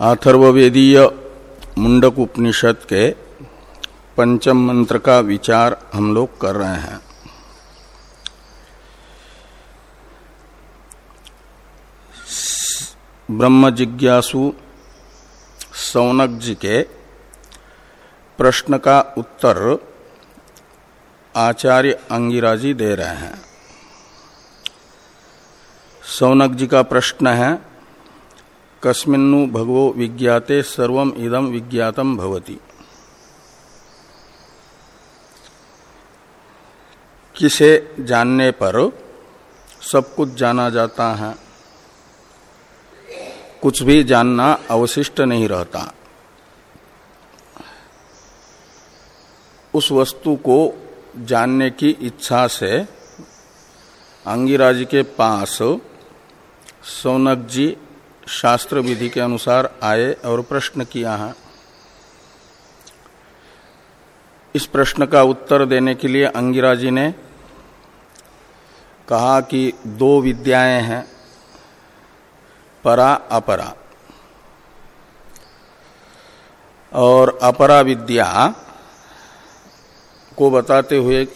अथर्वेदीय मुंडक उपनिषद के पंचम मंत्र का विचार हम लोग कर रहे हैं। ब्रह्म जिज्ञासु सौनक जी के प्रश्न का उत्तर आचार्य अंगिराजी दे रहे हैं। सौनक जी का प्रश्न है कस्मिन्नु भगवो विज्ञाते सर्वम इदम विज्ञातम भवति। किसे जानने पर सब कुछ जाना जाता है। कुछ भी जानना अवशिष्ट नहीं रहता। उस वस्तु को जानने की इच्छा से अंगिराज के पास सौनक जी शास्त्र विधि के अनुसार आए और प्रश्न किया है। इस प्रश्न का उत्तर देने के लिए अंगिरा जी ने कहा कि दो विद्याएँ हैं, परा, अपरा। और अपरा विद्या को बताते हुए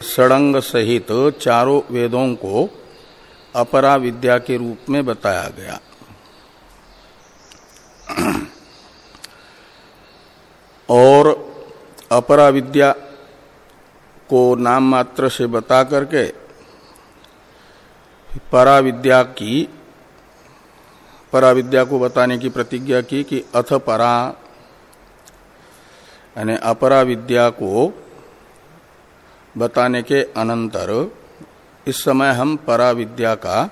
सड़ंग सहित चारों वेदों को अपरा विद्या के रूप में बताया गया। और अपरा विद्या को नाम मात्र से बता करके परा विद्या की परा विद्या को बताने की प्रतिज्ञा की कि अथ परा, यानी अपरा विद्या को बताने के अनंतर इस समय हम परा विद्या का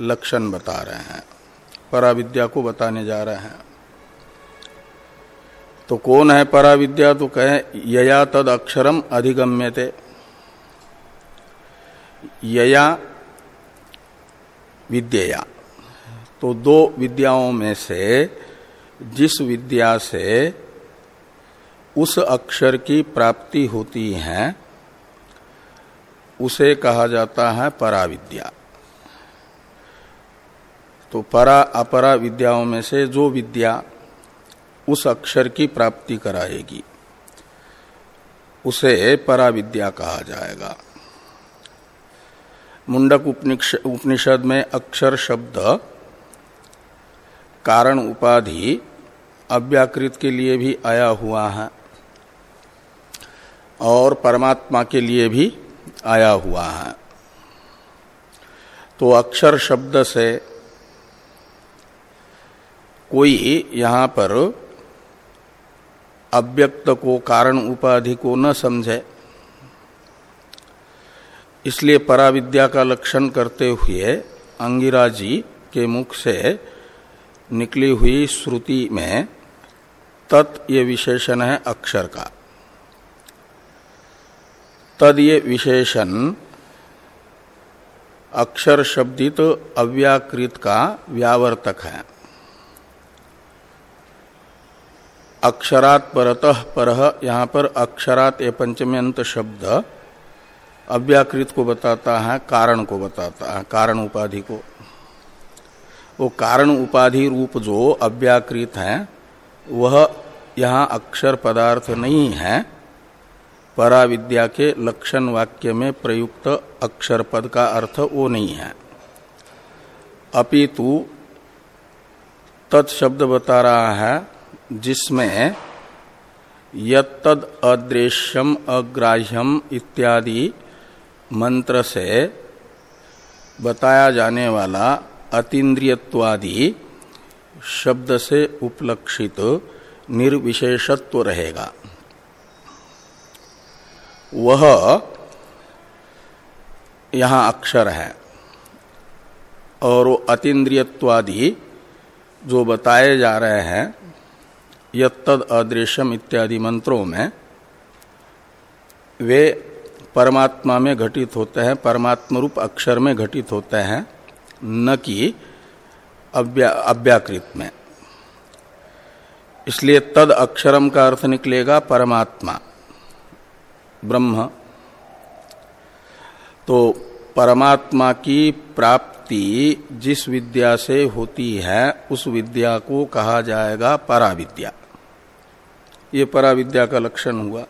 लक्षण बता रहे हैं। परा विद्या को बताने जा रहे हैं। तो कौन है पराविद्या? तो कहे, यया तद अक्षरम अधिगम्यते। यया विद्या तो दो विद्याओं में से, जिस विद्या से उस अक्षर की प्राप्ति होती है, उसे कहा जाता है पराविद्या। तो परा अपरा विद्याओं में से जो विद्या उस अक्षर की प्राप्ति कराएगी, उसे परा विद्या कहा जाएगा। मुंडक उपनिषद में अक्षर शब्द, कारण उपाधि अव्याकृत के लिए भी आया हुआ है और परमात्मा के लिए भी आया हुआ है। तो अक्षर शब्द से कोई यहाँ पर अव्यक्त को, कारण उपाधि को न समझे, इसलिए पराविद्या का लक्षण करते हुए अंगिरा जी के मुख से निकली हुई श्रुति में तत् विशेषण है अक्षर का। तद ये विशेषण अक्षर शब्दित अव्याकृत का व्यावर्तक है। अक्षरात परतः पर, यहाँ पर अक्षरात ए पंचम्यंत शब्द अव्याकृत को बताता है, कारण को बताता है, कारण उपाधि को। वो कारण उपाधि रूप जो अव्याकृत है, वह यहाँ अक्षर पदार्थ नहीं है। पराविद्या के लक्षण वाक्य में प्रयुक्त अक्षर पद का अर्थ वो नहीं है। अपितु तत्शब्द बता रहा है जिसमें यद अदृश्यम अग्राह्यम इत्यादि मंत्र से बताया जाने वाला अतीन्द्रियवादी शब्द से उपलक्षित निर्विशेषत्व रहेगा। वह यहाँ अक्षर है और वो अतीन्द्रियवादी जो बताए जा रहे हैं यद अदृश्यम इत्यादि मंत्रों में वे परमात्मा में घटित होते हैं परमात्म रूप अक्षर में घटित होते हैं न कि अव्या, अव्याकृत में। इसलिए तद अक्षरम का अर्थ निकलेगा परमात्मा। ब्रह्म। तो परमात्मा की प्राप्ति जिस विद्या से होती है उस विद्या को कहा जाएगा पराविद्या। ये पराविद्या का लक्षण हुआ।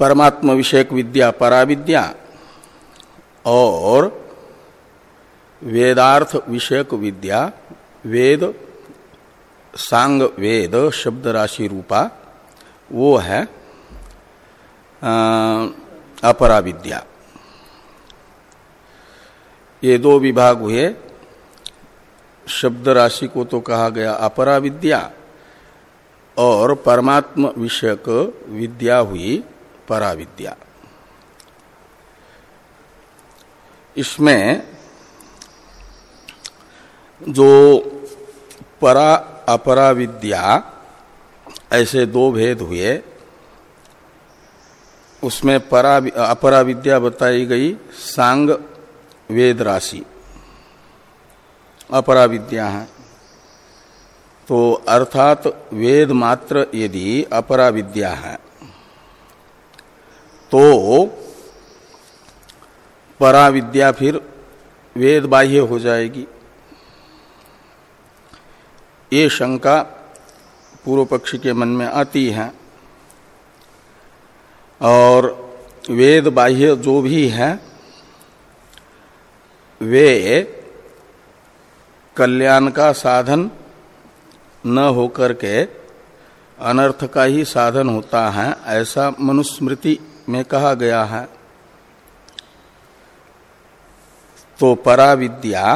परमात्म विषयक विद्या पराविद्या और वेदार्थ विषयक विद्या वेद, सांग वेद, शब्द राशि रूपा, वो है अपरा विद्या ये दो विभाग हुए। शब्द राशि को तो कहा गया अपरा विद्या। और परमात्म विषयक विद्या हुई परा विद्या। इसमें जो परा अपरा विद्या, ऐसे दो भेद हुए। उसमें परा अपरा विद्या बताई गई, सांग वेद राशि। अपरा विद्या है। तो अर्थात वेद मात्र यदि अपरा विद्या है तो परा विद्या फिर वेद बाह्य हो जाएगी। ये शंका पूर्व पक्षी के मन में आती है। और वेद बाह्य जो भी है, वे कल्याण का साधन न होकर के अनर्थ का ही साधन होता है, ऐसा मनुस्मृति में कहा गया है। तो पराविद्या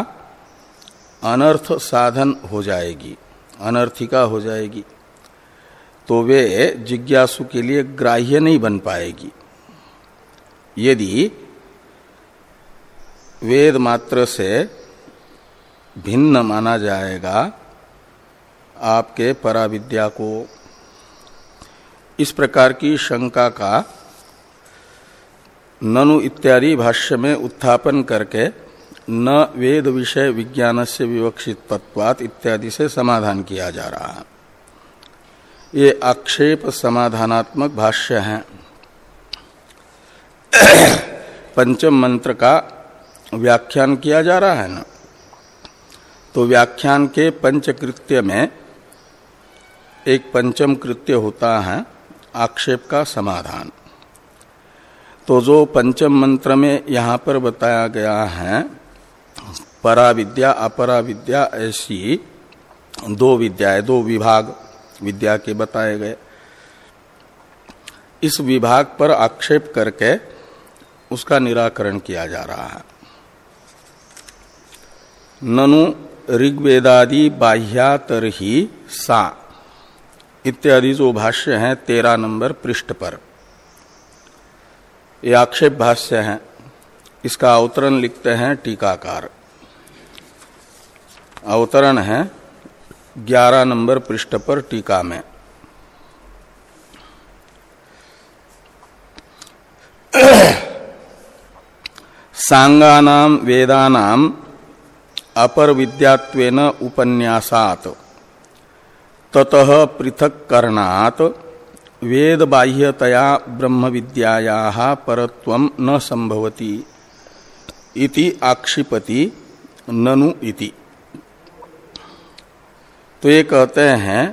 अनर्थ साधन हो जाएगी, अनर्थिका हो जाएगी। तो वे जिज्ञासु के लिए ग्राह्य नहीं बन पाएगी। यदि वेद मात्र से भिन्न माना जाएगा आपके पराविद्या को। इस प्रकार की शंका का ननु इत्यादि भाष्य में उत्थापन करके न वेद विषय विज्ञान से विवक्षित तत्वात इत्यादि से समाधान किया जा रहा है। ये आक्षेप समाधानात्मक भाष्य है। पंचम मंत्र का व्याख्यान किया जा रहा है ना? तो व्याख्यान के पंचकृत्य में एक पंचम कृत्य होता है, आक्षेप का समाधान। तो जो पंचम मंत्र में यहाँ पर बताया गया है परा विद्या अपरा विद्या ऐसी दो विद्याएँ दो विभाग विद्या के बताए गए। इस विभाग पर आक्षेप करके उसका निराकरण किया जा रहा है। ननु ऋग्वेदादि बाह्यातर ही सा। इत्यादि जो भाष्य है, तेरह नंबर पृष्ठ पर। ये आक्षेप भाष्य है। इसका अवतरण लिखते हैं टीकाकार। अवतरण है ग्यारह नंबर पृष्ठ पर टीका में। सांगानाम वेदानाम अपर विद्यात्वेन उपन्यासात। ततः पृथक करणात वेद बाह्यतया ब्रह्म विद्याया परत्वम न संभवती इति आक्षिपति ननु इति। तो ये कहते हैं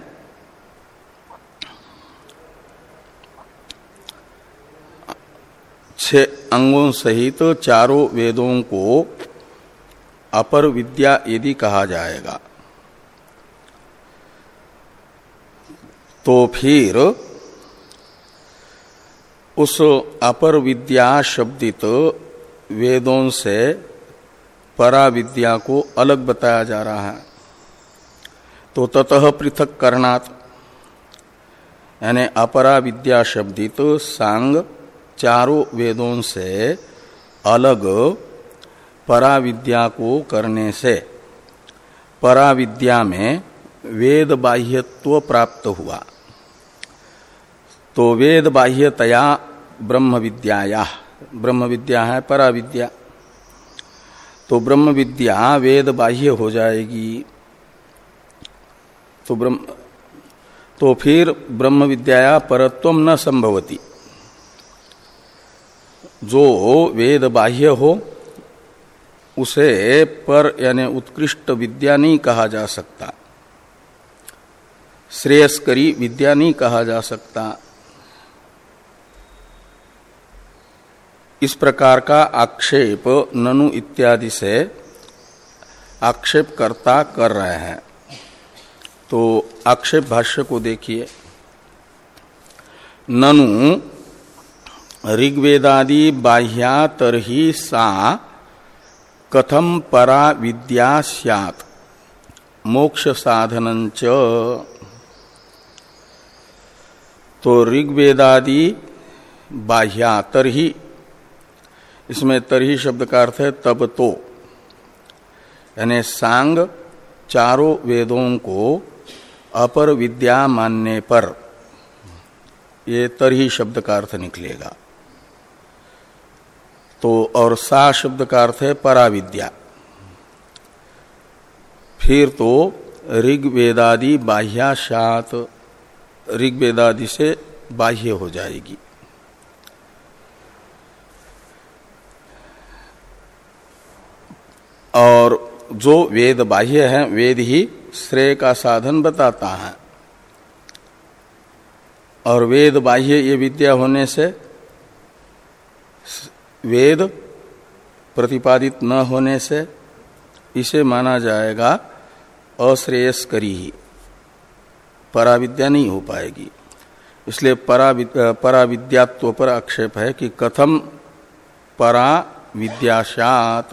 छह अंगों सहित तो चारों वेदों को अपर विद्या यदि कहा जाएगा। तो फिर उस अपर विद्या शब्दित वेदों से परा विद्या को अलग बताया जा रहा है। तो ततः पृथक करणात्, यानी अपरा विद्या शब्दित सांग चारों वेदों से अलग परा विद्या को करने से। परा विद्या में वेद बाह्यत्व प्राप्त हुआ। तो वेद बाह्यतया ब्रह्म विद्याया ब्रह्म विद्या है पराविद्या। तो ब्रह्म विद्या वेद बाह्य हो जाएगी। तो ब्रह्म तो फिर ब्रह्म विद्या परत्व न संभवती। जो वेद बाह्य हो उसे पर यानी उत्कृष्ट विद्या नहीं कहा जा सकता। श्रेयस्करी विद्या नहीं कहा जा सकता। इस प्रकार का आक्षेप ननु इत्यादि से आक्षेप करता कर रहे हैं। तो आक्षेप भाष्य को देखिए। ननु ऋग्वेदादि बाह्या तरही सा कथम परा विद्या सैत मोक्ष साधन तो ऋग्वेदादि बाह्या, तरही। इसमें तरही शब्द का अर्थ है तब तो। यानी सांग चारों वेदों को अपर विद्या मानने पर। ये तरही शब्द का अर्थ निकलेगा। तो और सा शब्द का अर्थ है पराविद्या। फिर तो ऋग्वेदादि बाह्याशात, ऋग्वेदादि से बाह्य हो जाएगी। और जो वेद बाह्य है, वेद ही श्रेय का साधन बताता है। और वेद बाह्य ये विद्या होने से वेद प्रतिपादित न होने से इसे माना जाएगा अश्रेयस्करी। ही पराविद्या नहीं हो पाएगी। इसलिए पराविद्यात्व पर आक्षेप है कि कथम परा विद्याशात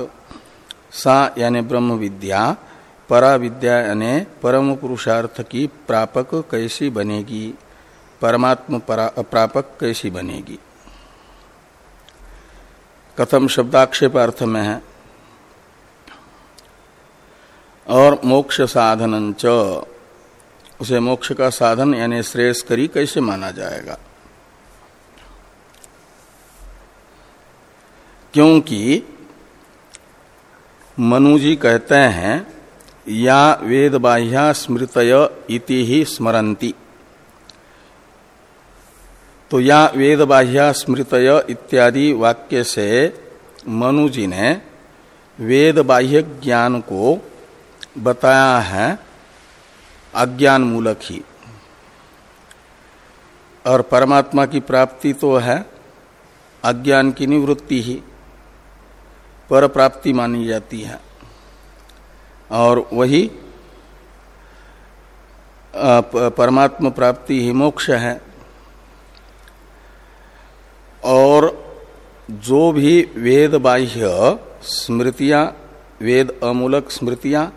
सा यानी ब्रह्म विद्या परा विद्या यानी परम पुरुषार्थ की प्रापक कैसी बनेगी? परमात्म परा, प्रापक कैसी बनेगी? कथम शब्दाक्षेप अर्थ में है। और मोक्ष साधन च। उसे मोक्ष का साधन यानी श्रेयस्करी कैसे माना जाएगा? क्योंकि मनुजी कहते हैं, या वेद बाह्या स्मृतय इति ही स्मरंती तो या वेद बाह्या स्मृतय इत्यादि वाक्य से मनु जी ने वेद बाह्य ज्ञान को बताया है अज्ञान मूलक ही और परमात्मा की प्राप्ति तो है अज्ञान की निवृत्ति ही, पर प्राप्ति मानी जाती है। और वही परमात्मा प्राप्ति ही मोक्ष है। और जो भी वेद बाह्य स्मृतियाँ, वेद अमूलक स्मृतियाँ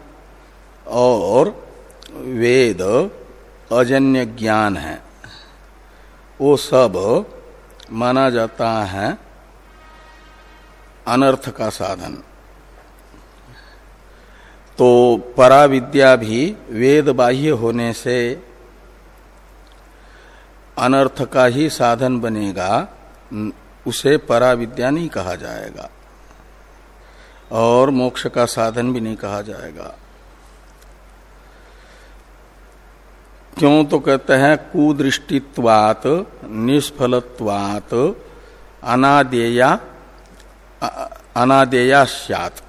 और वेद अजन्य ज्ञान है, वो सब माना जाता है अनर्थ का साधन। तो पराविद्या भी वेद बाह्य होने से अनर्थ का ही साधन बनेगा। उसे पराविद्या नहीं कहा जाएगा। और मोक्ष का साधन भी नहीं कहा जाएगा। क्यों तो कहते हैं, कुदृष्टित्वात, निष्फलत्वात, अनादेया अनादेया स्यात।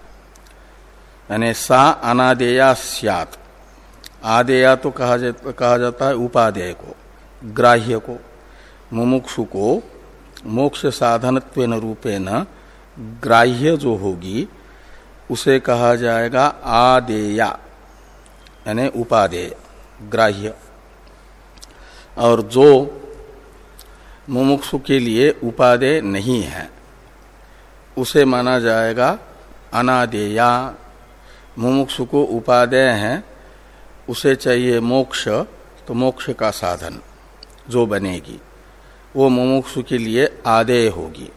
यानी सा अनादेया स्यात। आदेया तो कहा कहा जाता है उपादेय को, ग्राह्य को, मुमुक्षु को मोक्ष साधनत्व रूपेण ग्राह्य जो होगी, उसे कहा जाएगा आदेया, यानी उपादेय, ग्राह्य। और जो मुमुक्षु के लिए उपादेय नहीं है, उसे माना जाएगा अनादेया। मुमुक्षु को उपादेय है, उसे चाहिए मोक्ष तो मोक्ष का साधन जो बनेगी। वो मुमुक्षु के लिए आदेय होगी।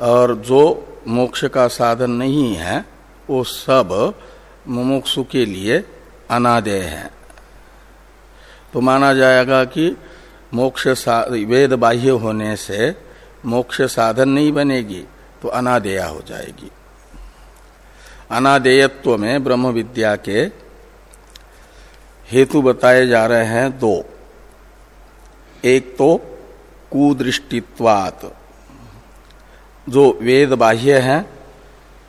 और जो मोक्ष का साधन नहीं है, वो सब मुमुक्षु के लिए अनादेय है। तो माना जाएगा कि मोक्ष वेद बाह्य होने से मोक्ष साधन नहीं बनेगी तो अनादेया हो जाएगी। अनादेयत्व में ब्रह्म विद्या के हेतु बताए जा रहे हैं दो। एक तो कुदृष्टित्वात। जो वेद बाह्य है,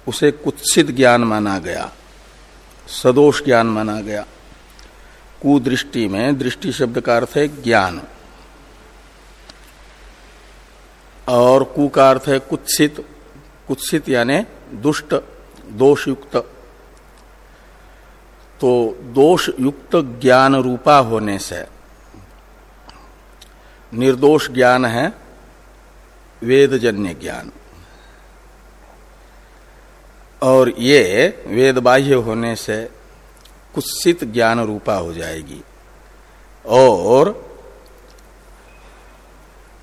उसे कुत्सित ज्ञान माना गया, सदोष ज्ञान माना गया। कुदृष्टि में दृष्टि शब्द का अर्थ है ज्ञान। और कु का अर्थ है कुत्सित। कुत्सित यानी दुष्ट, दोषयुक्त। तो दोषयुक्त ज्ञान रूपा होने से निर्दोष ज्ञान है, वेदजन्य ज्ञान। और ये वेद बाह्य होने से कुत्सित ज्ञान रूपा हो जाएगी। और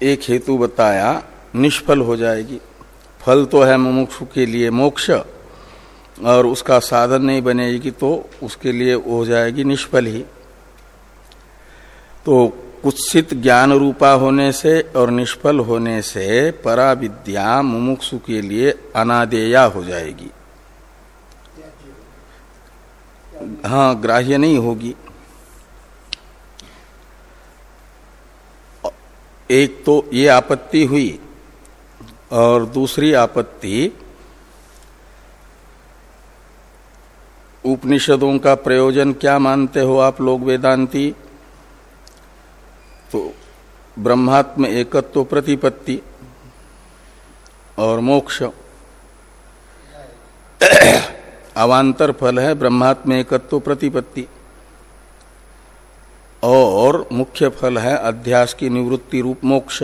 एक हेतु बताया, निष्फल हो जाएगी। फल तो है मुमुक्षु के लिए मोक्ष, और उसका साधन नहीं बनेगी तो उसके लिए हो जाएगी निष्फल ही। तो कुत्सित ज्ञान रूपा होने से और निष्फल होने से परा विद्या मुमुक्षु के लिए अनादेया हो जाएगी। हाँ ग्राह्य नहीं होगी। एक तो ये आपत्ति हुई और दूसरी आपत्ति उपनिषदों का प्रयोजन क्या मानते हो आप लोग वेदांती? तो ब्रह्मात्म एकत्व प्रतिपत्ति और मोक्ष अवांतर फल है ब्रह्मात्म एकत्व प्रतिपत्ति। और मुख्य फल है अध्यास की निवृत्ति रूप मोक्ष।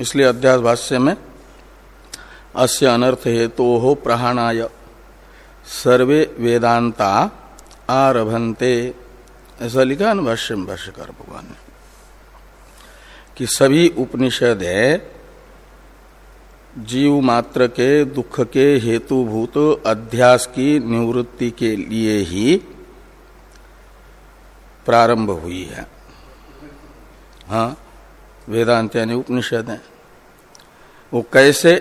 इसलिए अध्यास भाष्य में अस्य अनर्थ हेतु तो हो प्रहाणाय सर्वे वेदांता आरभंते ऐसा लिखा न भाष्य में भाष्यकार भगवान ने। कि सभी उपनिषद जीव मात्र के दुख के हेतुभूत अध्यास की निवृत्ति के लिए ही प्रारंभ हुई है। हाँ वेदांत यानी उपनिषद है। वो कैसे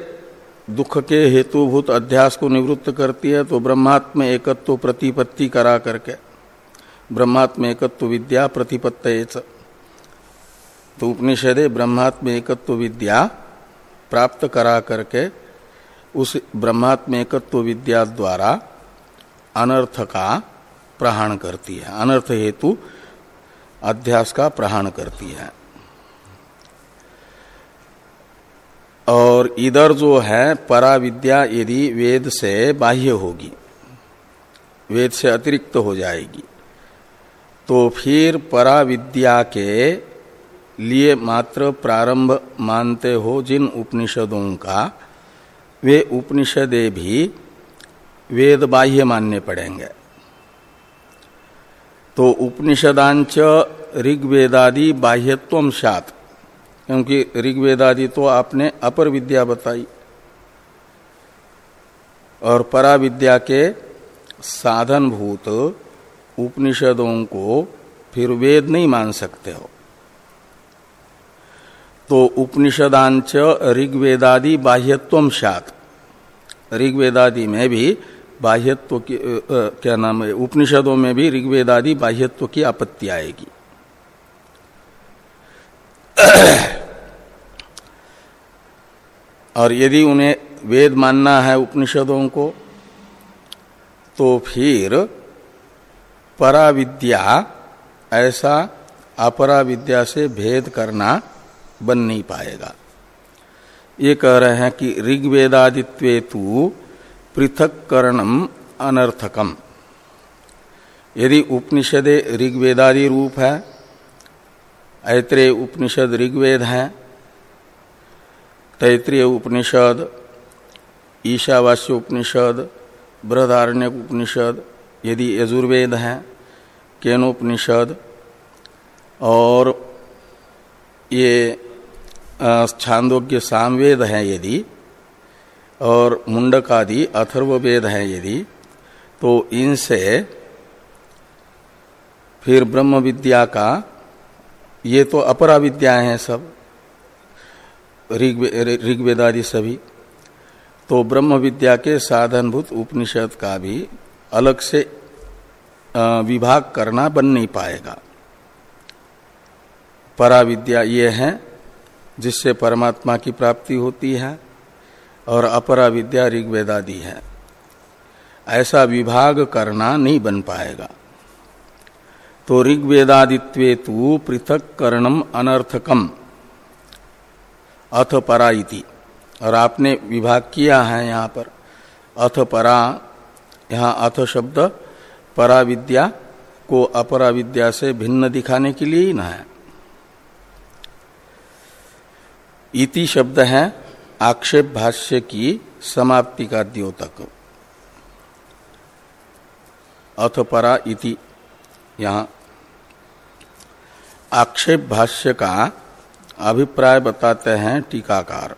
दुख के हेतुभूत अध्यास को निवृत्त करती है तो ब्रह्मात्म एकत्व प्रतिपत्ति करा करके। ब्रह्मात्म एकत्व विद्या प्रतिपत्त तो उपनिषद ब्रह्मात्म एकत्व विद्या प्राप्त करा करके उस ब्रह्मात्म एकत्व विद्या द्वारा अनर्थ का प्रहाण करती है। अनर्थ हेतु अध्यास का प्रहाण करती है। और इधर जो है परा विद्या यदि वेद से बाह्य होगी, वेद से अतिरिक्त हो जाएगी तो फिर परा विद्या के लिए मात्र प्रारंभ मानते हो जिन उपनिषदों का, वे उपनिषदे भी वेद बाह्य मानने पड़ेंगे। तो उपनिषदांच ऋग्वेदादि बाह्यत्व सात, क्योंकि ऋग्वेदादि तो आपने अपर विद्या बताई, और परा विद्या के साधनभूत उपनिषदों को फिर वेद नहीं मान सकते हो। तो उपनिषदांच ऋग्वेदादि बाह्यत्व सात ऋग्वेदादि में भी बाह्यत्व की क्या नाम है, उपनिषदों में भी ऋग्वेदादि बाह्यत्व की आपत्ति आएगी। और यदि उन्हें वेद मानना है उपनिषदों को तो फिर पराविद्या, ऐसा अपरा विद्या से भेद करना बन नहीं पाएगा। ये कह रहे हैं कि ऋग्वेदादित्व तु पृथक करणम अनर्थकम। यदि उपनिषद ऋग्वेदादि रूप है, ऐत्रेय उपनिषद ऋग्वेद है तैतृय उपनिषद, ईशावास्य उपनिषद बृहदारण्य उपनिषद, यदि यजुर्वेद है, केनोपनिषद, और ये छांदोग्य सामवेद है यदि, और मुंडक मुंडकादि अथर्ववेद है यदि तो इनसे फिर ब्रह्म विद्या का, ये तो अपरा विद्याएँ हैं सब ऋग्वेद आदि सभी तो ब्रह्म विद्या के साधनभूत उपनिषद का भी अलग से विभाग करना बन नहीं पाएगा। परा विद्या ये है जिससे परमात्मा की प्राप्ति होती है और अपरा विद्या ऋग्वेदादि है। ऐसा विभाग करना नहीं बन पाएगा। तो ऋग्वेदादित्वे तु पृथक करणम अनर्थकम। अथ परा इति। और आपने विभाग किया है यहाँ पर। अथ परा, यहाँ अथ शब्द परा विद्या को अपरा विद्या से भिन्न दिखाने के लिए ही ना है। इति शब्द है आक्षेप भाष्य की समाप्ति का द्योतक। अथ परा इति। यहाँ आक्षेप भाष्य का अभिप्राय बताते हैं टीकाकार।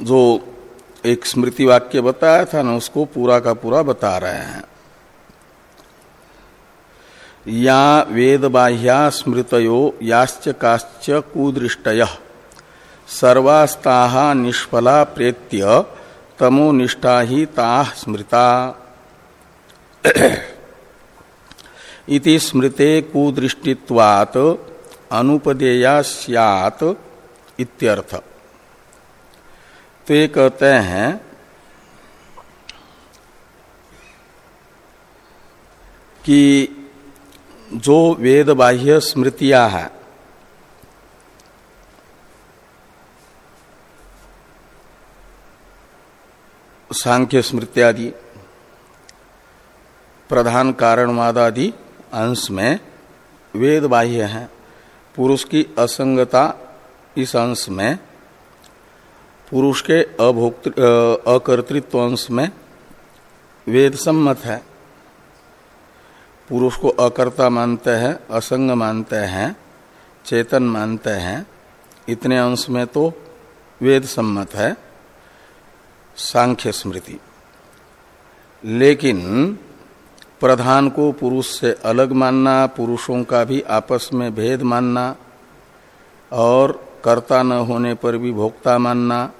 जो एक स्मृति वाक्य बताया था ना, उसको पूरा का पूरा बता रहे हैं। या वेद बाह्या स्मृतयो याश्च काश्च कुदृष्टय। सर्वास्ता निष्फला प्रेत्य तमो निष्ठा ही ता स्मृता। इति स्मृते कुदृष्टित्वात् अनुपदेया स्यात् इत्यर्थ। तो ये कहते हैं, कि जो वेद बाह्य स्मृतियाँ हैं। सांख्य स्मृत्यादि प्रधान कारणवादादि अंश में वेद बाह्य है। पुरुष की असंगता इस अंश में, पुरुष के अभोक्त अकर्तृत्व अंश में वेद सम्मत है। पुरुष को अकर्ता मानते हैं, असंग मानते हैं, चेतन मानते हैं, इतने अंश में तो वेद सम्मत है, सांख्य स्मृति। लेकिन प्रधान को पुरुष से अलग मानना, पुरुषों का भी आपस में भेद मानना, और कर्ता न होने पर भी भोक्ता मानना,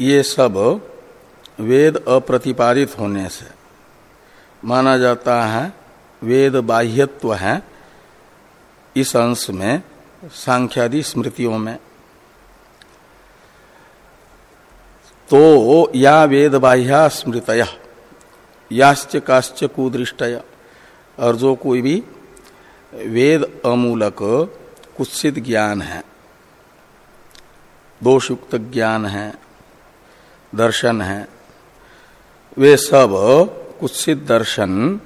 ये सब वेद अप्रतिपादित होने से माना जाता है, वेद बाह्यत्व है, इस अंश में, सांख्यादि स्मृतियों में। तो या वेद बाह्या स्मृतया, याश्च काश्च कुदृष्टय, और जो कोई भी वेद अमूलक कुत्सित ज्ञान है, दोषयुक्त ज्ञान है, दर्शन है, वे सब कुत्सित दर्शन।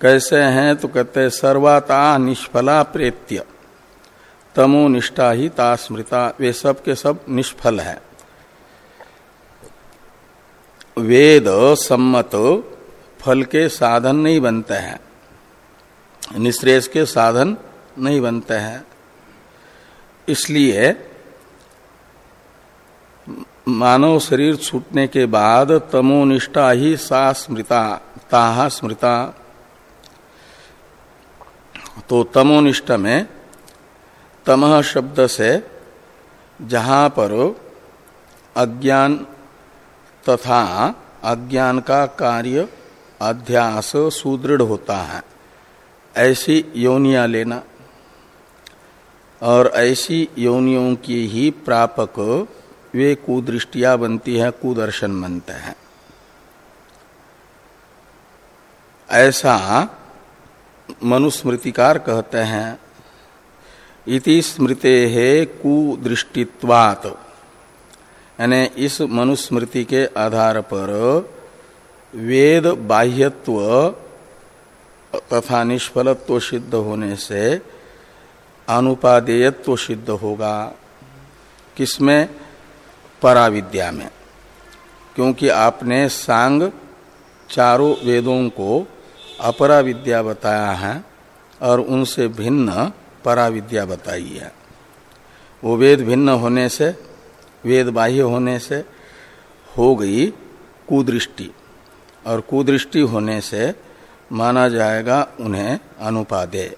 कैसे हैं तो कहते सर्वाता निष्फला प्रेत्य। तमो निष्ठा ही ता स्मृता। वे सब के सब निष्फल है। वेद सम्मत फल के साधन नहीं बनते हैं। निश्रेष के साधन नहीं बनते हैं। इसलिए मानव शरीर छूटने के बाद तमोनिष्ठा ही सा स्मृता ताहा स्मृता। तो तमोनिष्ठ में तमह शब्द से जहाँ पर अज्ञान तथा अज्ञान का कार्य अध्यास सुदृढ़ होता है, ऐसी योनिया लेना। और ऐसी योनियों की ही प्रापक वे कुदृष्टिया बनती है, कुदर्शन बनते हैं। ऐसा मनुस्मृतिकार कहते हैं, इति स्मृते है कुदृष्टित्वात। यानी इस मनुस्मृति के आधार पर वेद बाह्यत्व तथा निष्फलत्व सिद्ध होने से अनुपादेयत्व सिद्ध होगा। किसमें? पराविद्या में। क्योंकि आपने सांग चारों वेदों को अपरा विद्या बताया है और उनसे भिन्न पराविद्या बताई है। वो वेद भिन्न होने से, वेद बाह्य होने से हो गई कुदृष्टि। और कुदृष्टि होने से माना जाएगा उन्हें अनुपादे,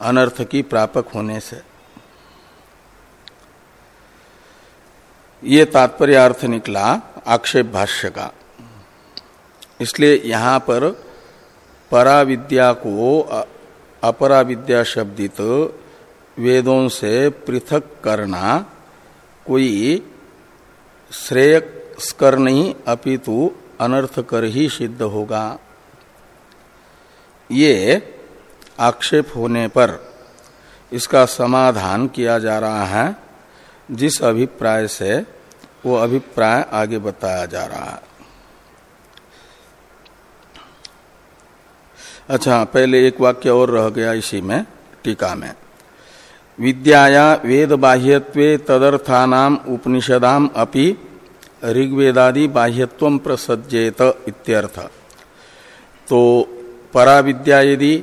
अनर्थ की प्रापक होने से। ये तात्पर्य अर्थ निकला आक्षेप भाष्य का इसलिए यहाँ पर पराविद्या को अपराविद्या शब्दित वेदों से पृथक करना कोई श्रेयस्कर नहीं, अपितु अनर्थ कर ही सिद्ध होगा। ये आक्षेप होने पर इसका समाधान किया जा रहा है। जिस अभिप्राय से वो अभिप्राय आगे बताया जा रहा है। अच्छा पहले एक वाक्य और रह गया इसी में, टीका में। विद्याया वेद बाह्यत्वे तदर्थानाम उपनिषदाम अपि ऋग्वेदादि बाह्यत्व प्रसज्जेत इत्यर्थ। तो परा विद्या यदि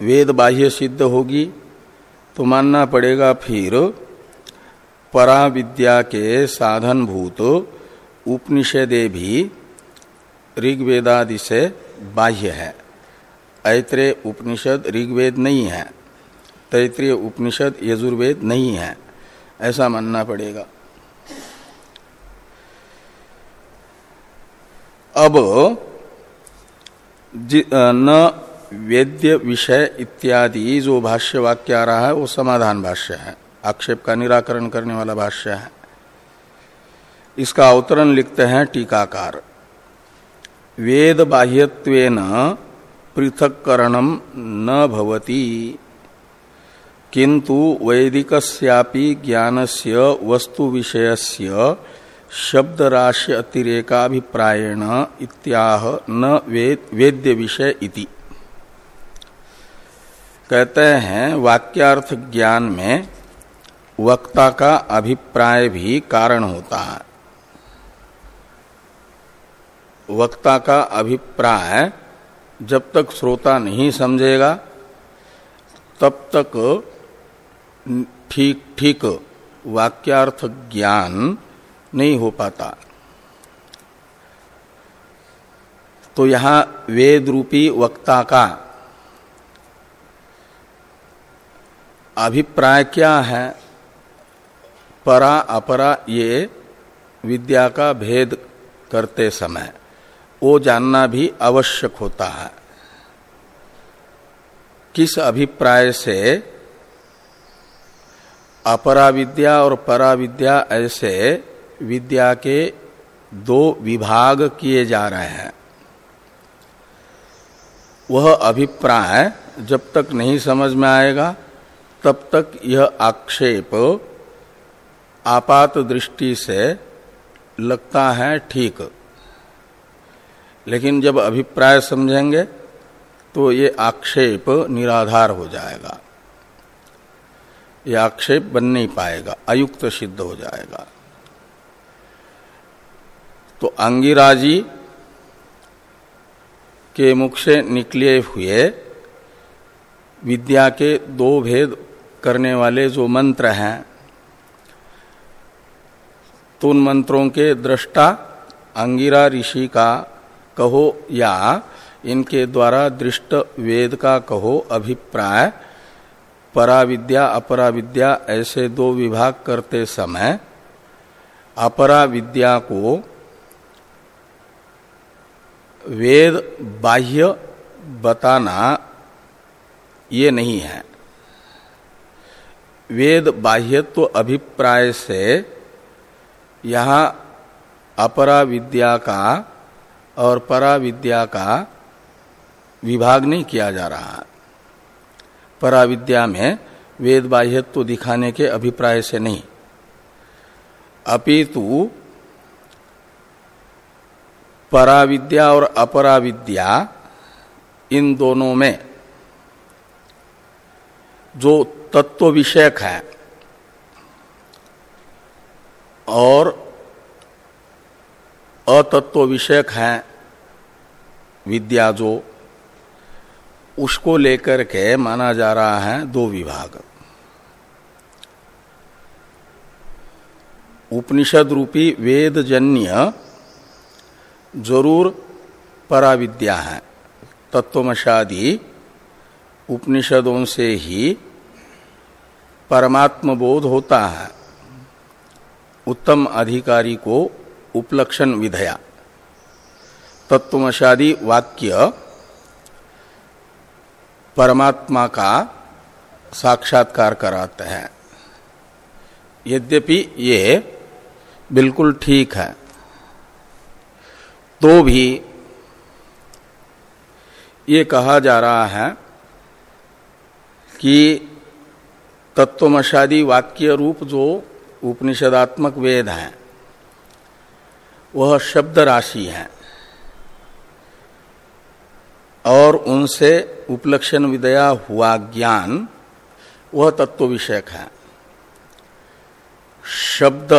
वेद बाह्य सिद्ध होगी तो मानना पड़ेगा फिर परा विद्या के साधन भूत उपनिषदे भी ऋग्वेदादि से बाह्य है। ऐत्रेय उपनिषद ऋग्वेद नहीं है। तैतृय उपनिषद यजुर्वेद नहीं है। ऐसा मानना पड़ेगा। अब न वेद्य विषय इत्यादि जो भाष्य वाक्य आ रहा है, वो समाधान भाष्य है। आक्षेप का निराकरण करने वाला भाष्य है। इसका अवतरण लिखते हैं टीकाकार। वेद बाह्यत्वेन पृथक्करणम न भवती। किंतु वैदिकस्यापि ज्ञानस्य वस्तु विषयस्य शब्द राशि अतिरेकाभिप्रायण इत्याह न वेद, वेद्य विषय इति। कहते हैं वाक्यार्थ ज्ञान में वक्ता का अभिप्राय भी कारण होता है। वक्ता का अभिप्राय जब तक श्रोता नहीं समझेगा, तब तक ठीक ठीक वाक्यार्थ ज्ञान नहीं हो पाता। तो यहाँ वेद रूपी वक्ता का अभिप्राय क्या है? परा अपरा ये विद्या का भेद करते समय वो जानना भी आवश्यक होता है। किस अभिप्राय से अपरा विद्या और परा विद्या ऐसे विद्या के दो विभाग किए जा रहे हैं। वह अभिप्राय जब तक नहीं समझ में आएगा, तब तक यह आक्षेप आपात दृष्टि से लगता है ठीक। लेकिन जब अभिप्राय समझेंगे तो ये आक्षेप निराधार हो जाएगा। ये आक्षेप बन नहीं पाएगा, अयुक्त सिद्ध हो जाएगा। तो अंगिराजी के मुख से निकले हुए विद्या के दो भेद करने वाले जो मंत्र हैं तो उन मंत्रों के दृष्टा अंगिरा ऋषि का कहो या, इनके द्वारा दृष्ट वेद का कहो अभिप्राय, पराविद्या अपरा विद्या ऐसे दो विभाग करते समय, अपराविद्या को वेद बाह्य बताना ये नहीं है। वेद बाह्यत्व अभिप्राय से यहाँ अपरा विद्या का और परा विद्या का विभाग नहीं किया जा रहा परा विद्या में वेद बाह्यत्व दिखाने के अभिप्राय से नहीं। अपितु पराविद्या और अपराविद्या इन दोनों में जो तत्व विषयक है और अतत्व विषयक है विद्या जो, उसको लेकर के माना जा रहा है दो विभाग। उपनिषद रूपी वेदजन्य ज़रूर पराविद्या है। तत्वमशादी उपनिषदों से ही परमात्म बोध होता है। उत्तम अधिकारी को उपलक्षण विधया। तत्वमशादी वाक्य, परमात्मा का साक्षात्कार कराते हैं। यद्यपि ये बिल्कुल ठीक है तो भी ये कहा जा रहा है कि तत्वमशादी वाक्य रूप जो उपनिषदात्मक वेद है। वह शब्द राशि है। और उनसे उपलक्षण विदया हुआ ज्ञान, वह तत्व विषयक है। शब्द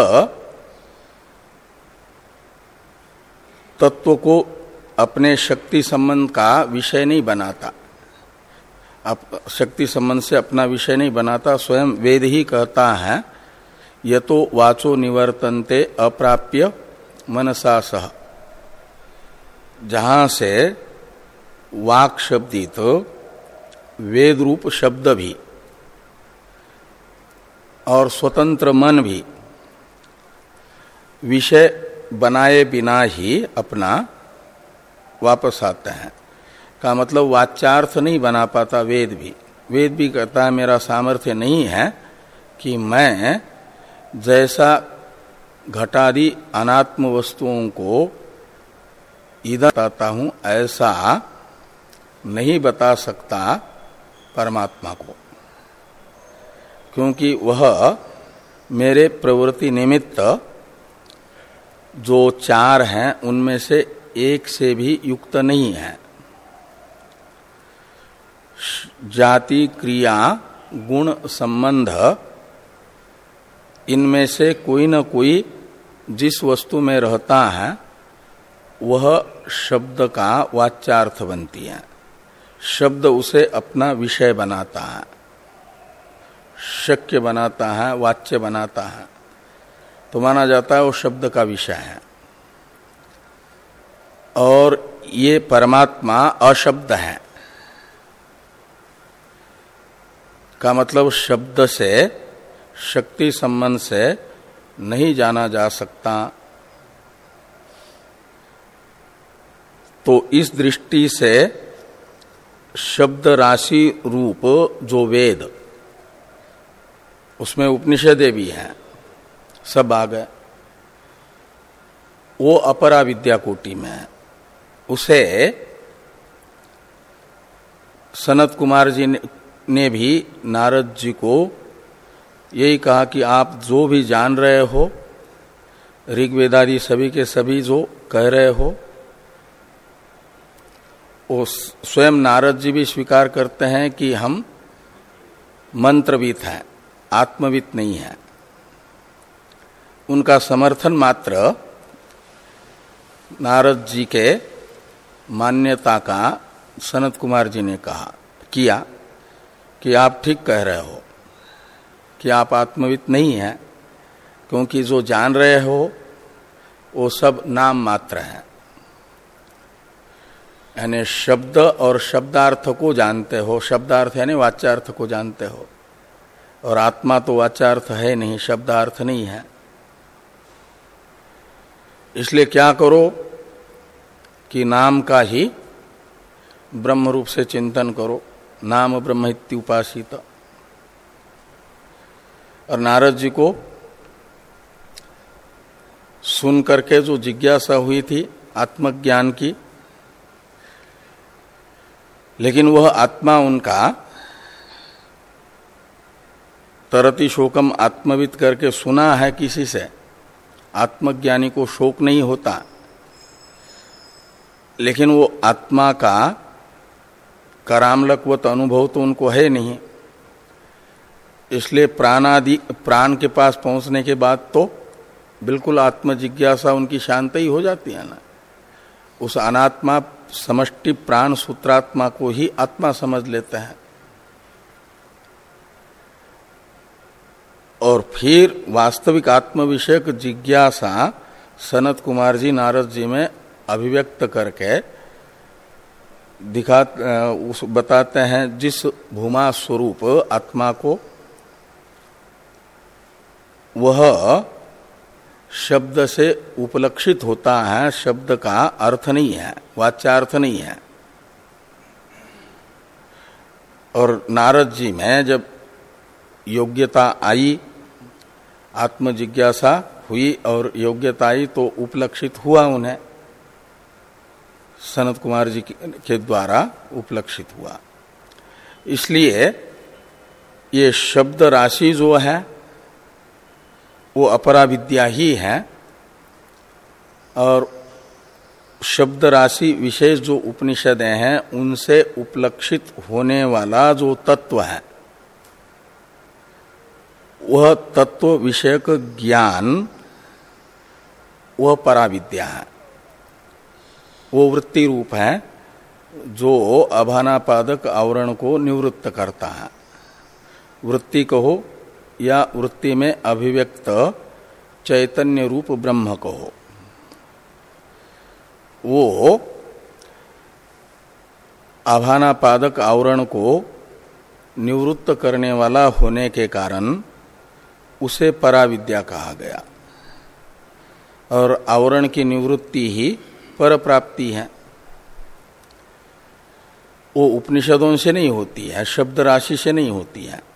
तत्व को अपने शक्ति संबंध का विषय नहीं बनाता। शक्ति संबंध से अपना विषय नहीं बनाता, स्वयं वेद ही कहता है ये तो वाचो निवर्तनते अप्राप्य मनसा सह। जहाँ से वाक शब्दित वेद रूप शब्द भी, और स्वतंत्र मन भी, विषय बनाए बिना ही अपना वापस आते हैं। का मतलब वाचार्थ नहीं बना पाता वेद भी। वेद भी कहता है, मेरा सामर्थ्य नहीं है कि मैं जैसा घटादि अनात्म वस्तुओं को इधर बताता हूँ, ऐसा नहीं बता सकता परमात्मा को। क्योंकि वह मेरे प्रवृत्ति निमित्त जो चार हैं, उनमें से एक से भी युक्त नहीं है। जाति, क्रिया, गुण संबंध इनमें से कोई न कोई जिस वस्तु में रहता है, वह शब्द का वाच्यार्थ बनती है। शब्द उसे अपना विषय बनाता है। शक्य बनाता है, वाच्य बनाता है। तो माना जाता है वो शब्द का विषय है। और ये परमात्मा अशब्द है। का मतलब शब्द से शक्ति संबंध से नहीं जाना जा सकता। तो इस दृष्टि से शब्द राशि रूप जो वेद, उसमें उपनिषदे भी हैं, सब आ गए। वो अपरा विद्या कोटि में है। उसे सनत कुमार जी ने भी नारद जी को यही कहा कि आप जो भी जान रहे हो, ऋग्वेदादि सभी के सभी जो कह रहे हो, वो स्वयं नारद जी भी स्वीकार करते हैं कि हम मंत्रवित हैं, आत्मवित नहीं है। उनका समर्थन मात्र नारद जी के मान्यता का सनत कुमार जी ने कहा, किया कि आप ठीक कह रहे हो। कि आप आत्मवित नहीं है, क्योंकि जो जान रहे हो, वो सब नाम मात्र है। यानी शब्द और शब्दार्थ को जानते हो, शब्दार्थ यानी वाच्यार्थ को जानते हो, और आत्मा तो वाचार्थ है नहीं, शब्दार्थ नहीं है। इसलिए क्या करो कि नाम का ही ब्रह्म रूप से चिंतन करो, नाम ब्रह्म उपासित और नारद जी को सुन करके जो जिज्ञासा हुई थी आत्मज्ञान की, लेकिन वह आत्मा उनका तरति शोकम आत्मवित करके सुना है किसी से। आत्मज्ञानी को शोक नहीं होता। लेकिन वो आत्मा का करामलकवत अनुभव तो उनको है नहीं। इसलिए प्राणादि, प्राण के पास पहुँचने के बाद तो बिल्कुल आत्म जिज्ञासा उनकी शांत ही हो जाती है ना। उस अनात्मा समष्टि प्राण सूत्रात्मा को ही आत्मा समझ लेते हैं। और फिर वास्तविक आत्म विषयक जिज्ञासा सनत कुमार जी नारद जी में अभिव्यक्त करके दिखा उस बताते हैं जिस भूमा स्वरूप आत्मा को वह शब्द से उपलक्षित होता है, शब्द का अर्थ नहीं है, वाच्यार्थ नहीं है। और नारद जी में जब योग्यता आई, आत्मजिज्ञासा हुई और योग्यता आई तो उपलक्षित हुआ उन्हें। सनत कुमार जी के द्वारा उपलक्षित हुआ। इसलिए ये शब्द राशि जो है वो अपरा विद्या ही है। और शब्द राशि विशेष जो उपनिषदें हैं, उनसे उपलक्षित होने वाला जो तत्व है, वह तत्व विषयक ज्ञान, वह पराविद्या है। वो वृत्ति रूप है, जो अभानापादक आवरण को निवृत्त करता है। वृत्ति कहो या वृत्ति में अभिव्यक्त चैतन्य रूप ब्रह्म कहो वो आभानापादक आवरण को निवृत्त करने वाला होने के कारण उसे पराविद्या कहा गया। और आवरण की निवृत्ति ही पर प्राप्ति है। वो उपनिषदों से नहीं होती है शब्द राशि से नहीं होती है।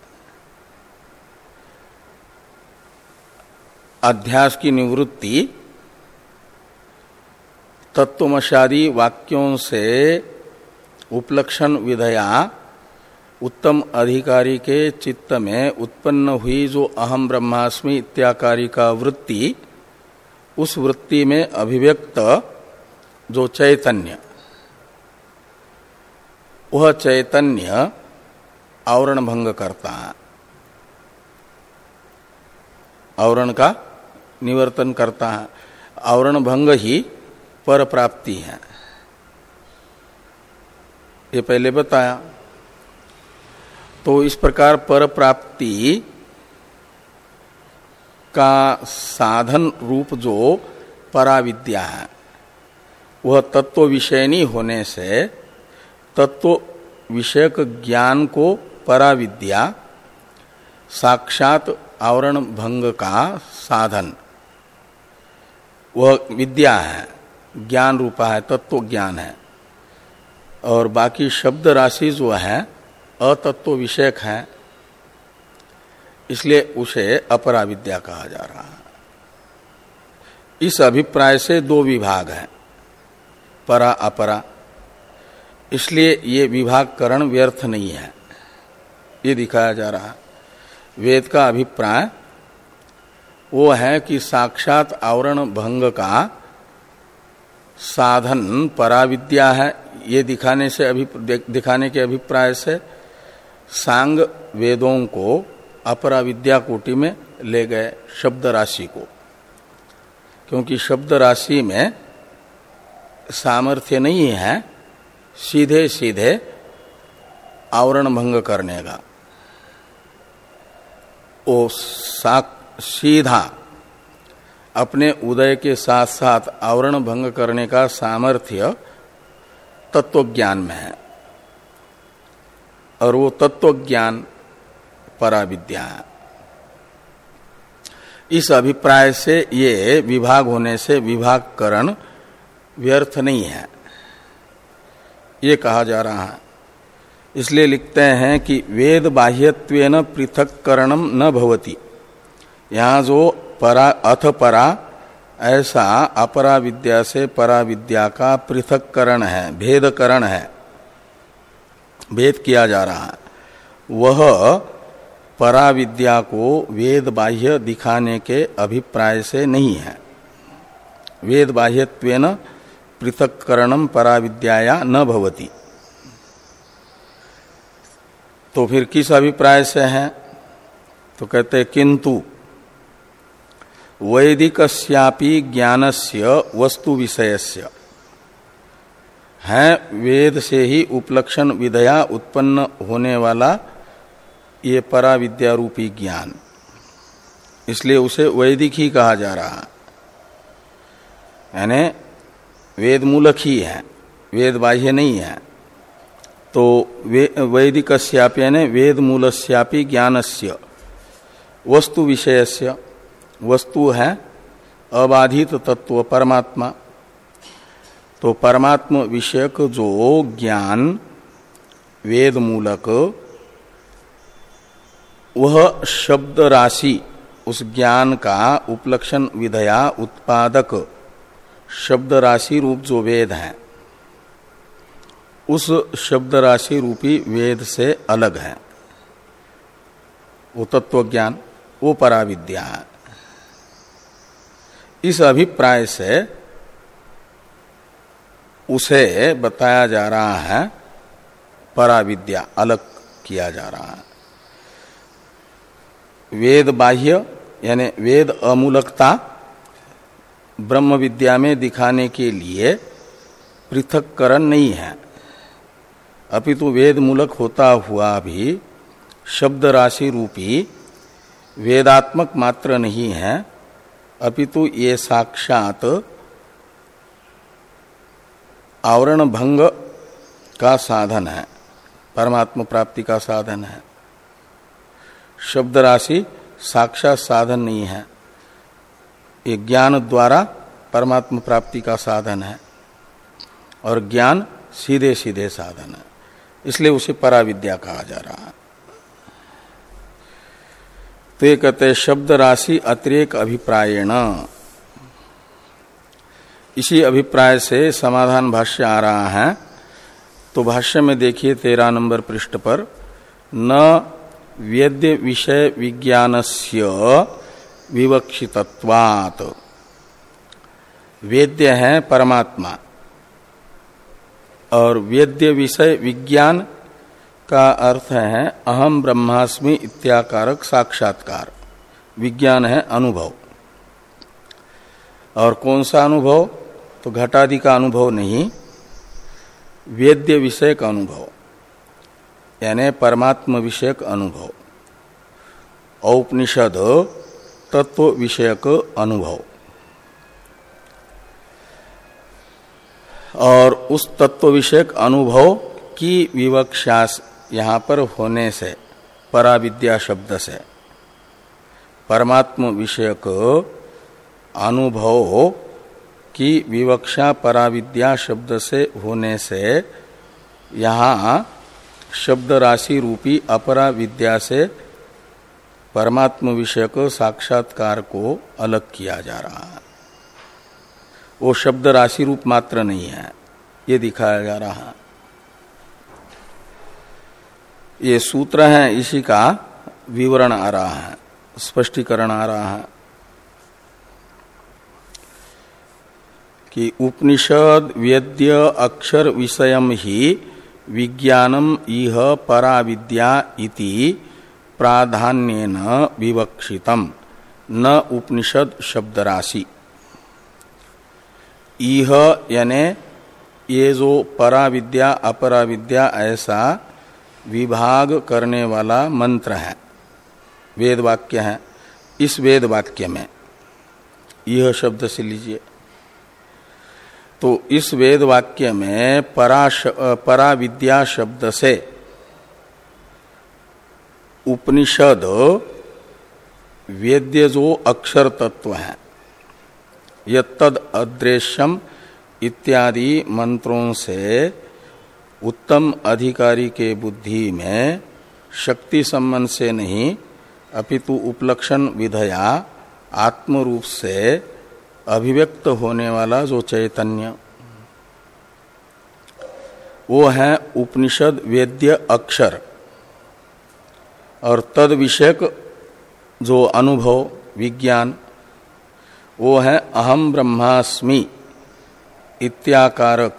अध्यास की निवृत्ति तत्वमशादी वाक्यों से उपलक्षण विधया उत्तम अधिकारी के चित्त में उत्पन्न हुई जो अहम ब्रह्मास्मि इत्याकारी का वृत्ति, उस वृत्ति में अभिव्यक्त जो चैतन्य। वह चैतन्य आवरण भंग करता। है आवरण का निवर्तन करता है। आवरण भंग ही। पर प्राप्ति है ये पहले बताया। तो इस प्रकार पर प्राप्ति का साधन रूप जो पराविद्या है, वह तत्व विषयनी होने से तत्व विषयक ज्ञान को पराविद्या साक्षात आवरण भंग का साधन। वह विद्या है, ज्ञान रूपा है तत्व ज्ञान है। और बाकी शब्द राशि जो है, अतत्व विषयक है, इसलिए उसे अपरा विद्या कहा जा रहा है। इस अभिप्राय से दो विभाग हैं, परा अपरा। इसलिए ये विभागकरण व्यर्थ नहीं है, ये दिखाया जा रहा है। वेद का अभिप्राय वो है कि साक्षात आवरण भंग का साधन, पराविद्या है, ये दिखाने से अभी दिखाने के अभिप्राय से सांग वेदों को अपरा विद्या कोटि में ले गए शब्द राशि को। क्योंकि शब्द राशि में सामर्थ्य नहीं है, सीधे सीधे आवरण भंग करने का। ओ सीधा अपने उदय के साथ साथ आवरण भंग करने का सामर्थ्य तत्व ज्ञान में है। और वो तत्व ज्ञान पराविद्या। है इस अभिप्राय से ये विभाग होने से विभागकरण व्यर्थ नहीं है। ये कहा जा रहा है। इसलिए लिखते हैं कि वेद बाह्यत्वेन पृथक करणम न भवती। यहाँ जो परा, अथ परा, ऐसा अपरा विद्या से परा विद्या का पृथककरण है, भेदकरण है, भेद किया जा रहा है। वह परा विद्या को वेद बाह्य दिखाने के अभिप्राय से नहीं है। वेद बाह्यत्वेन पृथककरणम परा विद्याया न भवती। तो फिर किस अभिप्राय से है? तो कहते किंतु वैदिकस्यापि ज्ञानस्य वस्तु विषयस्य है वेद से ही उपलक्षण विधया उत्पन्न होने वाला ये परा विद्या रूपी ज्ञान। इसलिए उसे वैदिक ही कहा जा रहा है। यानी वेद मूलक ही है वेद बाह्य नहीं है। तो वे, वैदिक यानी वेद मूलस्यापि ज्ञानस्य वस्तु विषयस्य वस्तु है, अबाधित तत्व परमात्मा। तो परमात्म विषयक जो ज्ञान वेद मूलक वह शब्द राशि, उस ज्ञान का उपलक्षण विधया उत्पादक शब्द राशि रूप जो वेद है, उस शब्द राशि रूपी वेद से अलग है। वो तत्व ज्ञान, वो पराविद्या है। इस अभिप्राय से उसे बताया जा रहा है, पराविद्या अलग किया जा रहा है। वेद बाह्य, यानी वेद अमूलकता, ब्रह्म विद्या में दिखाने के लिए पृथककरण नहीं है। अपितु वेद मूलक होता हुआ भी शब्द राशि रूपी वेदात्मक मात्र नहीं है। अपितु ये साक्षात आवरण भंग का साधन है, परमात्म प्राप्ति का साधन है। शब्द राशि साक्षात साधन नहीं है। ये ज्ञान द्वारा परमात्म प्राप्ति का साधन है और ज्ञान सीधे सीधे साधन है। इसलिए उसे पराविद्या कहा जा रहा है। तो ये कहते शब्द राशि अतिरेक अभिप्रायण। इसी अभिप्राय से समाधान भाष्य आ रहा है। तो भाष्य में देखिए तेरह नंबर पृष्ठ पर, न वेद्य विषय विज्ञानस्य विवक्षितत्वात्। वेद्य है परमात्मा, और वेद्य विषय विज्ञान का अर्थ है अहम ब्रह्मास्मि इत्याकारक साक्षात्कार। विज्ञान है अनुभव। और कौन सा अनुभव? तो घटादि का अनुभव नहीं, वेद्य विषय का अनुभव, यानी परमात्म विषयक अनुभव, औपनिषद तत्व विषयक अनुभव। और उस तत्व विषयक अनुभव की विवक्षा यहाँ पर होने से, पराविद्या शब्द से, परमात्म विषयक अनुभव की विवक्षा पराविद्या शब्द से होने से, यहाँ शब्द राशि रूपी अपरा विद्या से परमात्म विषयक साक्षात्कार को अलग किया जा रहा है। वो शब्द राशि रूप मात्र नहीं है, ये दिखाया जा रहा है। ये सूत्र है, इसी का विवरण आ रहा है, स्पष्टीकरण आ रहा है कि उपनिषद वेद्य अक्षर विषयम ही विज्ञानम इह पराविद्या इति प्राधान्यन विवक्षितम। न उपनिषद शब्द राशि इह यानी ये जो पराविद्या, अपराविद्या ऐसा विभाग करने वाला मंत्र है। वेद वाक्य है। इस वेद वाक्य में यह शब्द से लीजिए। तो इस वेद वाक्य में परा पराविद्या शब्द से उपनिषद वेद्य जो अक्षर तत्व है यद अदृश्यम इत्यादि मंत्रों से उत्तम अधिकारी के बुद्धि में शक्ति संबंध से नहीं, अपितु उपलक्षण विधया आत्म रूप से अभिव्यक्त होने वाला जो चैतन्य। वो है उपनिषद वेद्य अक्षर। और तद विषयक जो अनुभव, विज्ञान, वो है अहम ब्रह्मास्मि इत्याकारक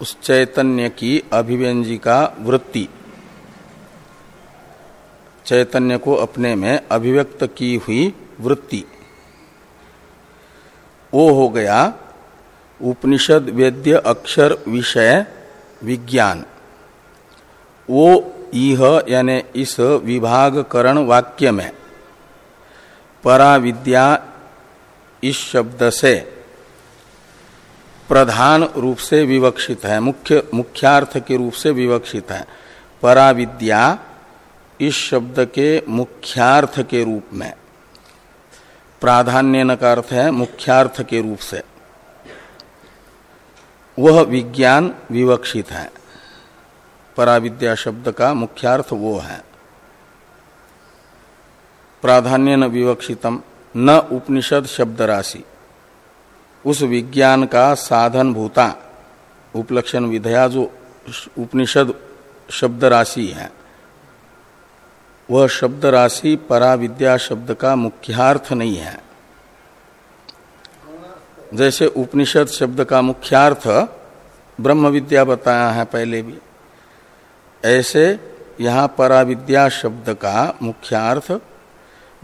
उस चैतन्य की अभिव्यंजिका वृत्ति। चैतन्य को अपने में अभिव्यक्त की हुई वृत्ति। वो हो गया उपनिषद वेद्य अक्षर विषय विज्ञान। वो इह यानी इस विभागकरण वाक्य में, पराविद्या इस शब्द से प्रधान रूप से विवक्षित है, मुख्य, मुख्यार्थ के रूप से विवक्षित है। पराविद्या इस शब्द के मुख्यार्थ के रूप में। प्राधान्य का अर्थ है मुख्यार्थ के रूप से। वह विज्ञान विवक्षित है। पराविद्या शब्द का मुख्यार्थ वो है। प्राधान्य न विवक्षितम, न उपनिषद शब्द राशि उस विज्ञान का साधन भूता। उपलक्षण विधया जो उपनिषद शब्द राशि है। वह शब्द राशि पराविद्या शब्द का मुख्यार्थ नहीं है। जैसे उपनिषद शब्द का मुख्यार्थ ब्रह्म विद्या बताया है पहले भी। ऐसे यहाँ पराविद्या शब्द का मुख्यार्थ,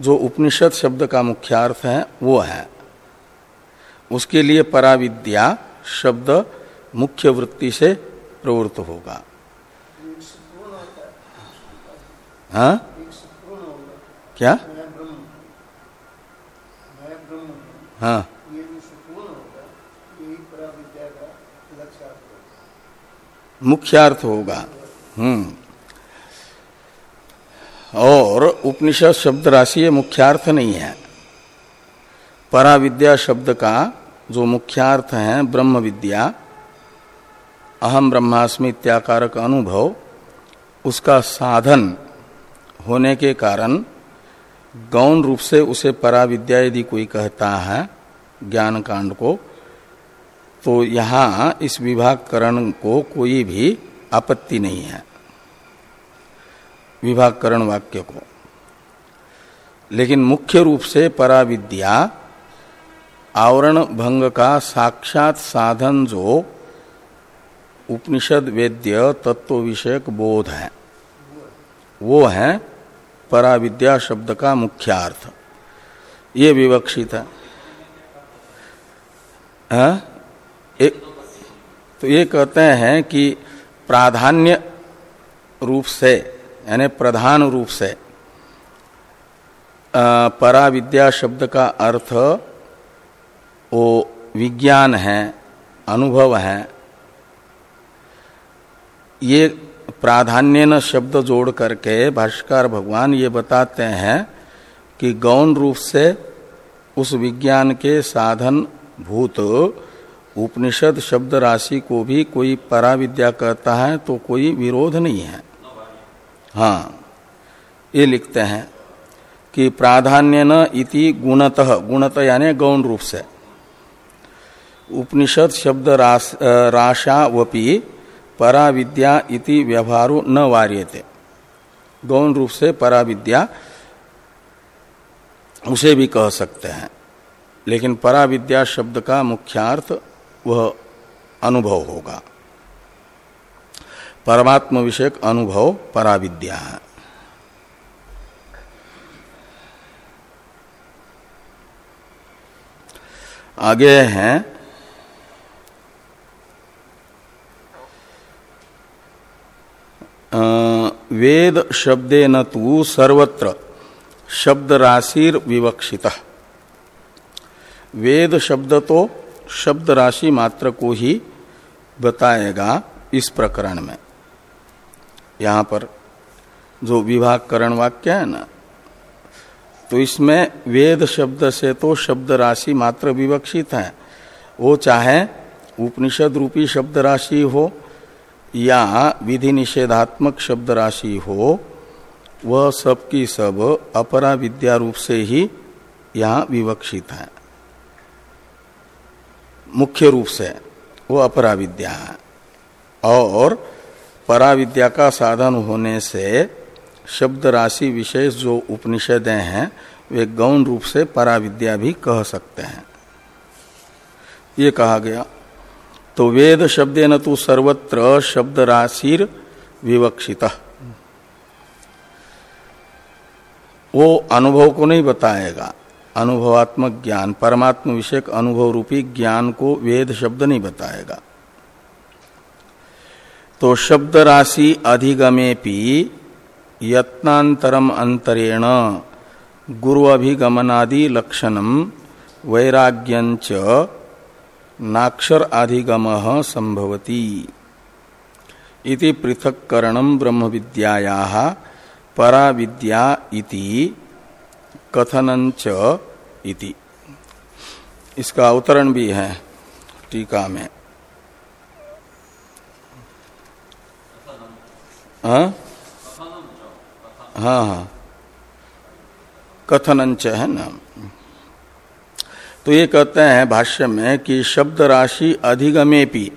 जो उपनिषद शब्द का मुख्यार्थ है, वो है। उसके लिए पराविद्या शब्द मुख्य वृत्ति से प्रवृत्त होगा। हाँ? क्या? हाँ। मुख्यार्थ होगा। हम्म। और उपनिषद शब्द राशि मुख्यार्थ नहीं है। पराविद्या शब्द का जो मुख्यार्थ है, ब्रह्म विद्या, अहम ब्रह्मास्मि इत्याकारक अनुभव, उसका साधन होने के कारण गौण रूप से उसे पराविद्या यदि कोई कहता है ज्ञान कांड को तो यहाँ इस विभागकरण को कोई भी आपत्ति नहीं है। विभागकरण वाक्य को। लेकिन मुख्य रूप से पराविद्या आवरण भंग का साक्षात साधन जो उपनिषद वेद्य तत्व विषयक बोध है, वो है पराविद्या शब्द का मुख्यार्थ ये विवक्षित है हाँ? एक तो ये कहते हैं कि प्राधान्य रूप से, यानी प्रधान रूप से पराविद्या शब्द का अर्थ वो विज्ञान है, अनुभव है, ये प्राधान्य न शब्द जोड़ करके भाष्कर भगवान ये बताते हैं कि गौण रूप से उस विज्ञान के साधन भूत उपनिषद शब्द राशि को भी कोई पराविद्या कहता है तो कोई विरोध नहीं है। हाँ ये लिखते हैं कि प्राधान्य न इति गुणतः, गुणत यानी गौण रूप से। उपनिषद शब्द राश, राशावपी पराविद्या इति व्यवहारो न वार्यते। गौण रूप से पराविद्या उसे भी कह सकते हैं लेकिन पराविद्या शब्द का मुख्यार्थ वह अनुभव होगा। परमात्म विषयक अनुभव पराविद्या है। आगे हैं वेद शब्दे न तो सर्वत्र शब्द राशिर विवक्षित। वेद शब्द तो शब्द राशि मात्र को ही बताएगा इस प्रकरण में। यहाँ पर जो विभागकरण वाक्य है ना तो इसमें वेद शब्द से तो शब्द राशि मात्र विवक्षित है। वो चाहे उपनिषद रूपी शब्द राशि हो या विधि निषेधात्मक शब्द राशि हो वह सब की सब अपरा विद्या रूप से ही यहाँ विवक्षित है। मुख्य रूप से वो अपरा विद्या है। और पराविद्या का साधन होने से शब्द राशि विशेष जो उपनिषदें हैं, वे गौण रूप से पराविद्या भी कह सकते हैं। ये कहा गया। तो वेद शब्द न तो सर्वत्र शब्द राशिर विवक्षित। वो अनुभव को नहीं बताएगा। अनुभवात्मक ज्ञान परमात्म विषयक अनुभव रूपी ज्ञान को वेद शब्द नहीं बताएगा। तो शब्द राशि अधिगमेपि यत्नांतरम अंतरेण गुरु अभिगमनादि लक्षणम वैराग्यंच नाक्षर अधिगम संभवती। इति पृथक्करणम ब्रह्म विद्याया परा विद्या इति कथनंच इति। इसका अवतरण भी है टीका में। हाँ? हाँ हाँ। कथनंच है ना तो ये कहते हैं भाष्य में कि शब्द राशि अधिगमे अधिगमेपी।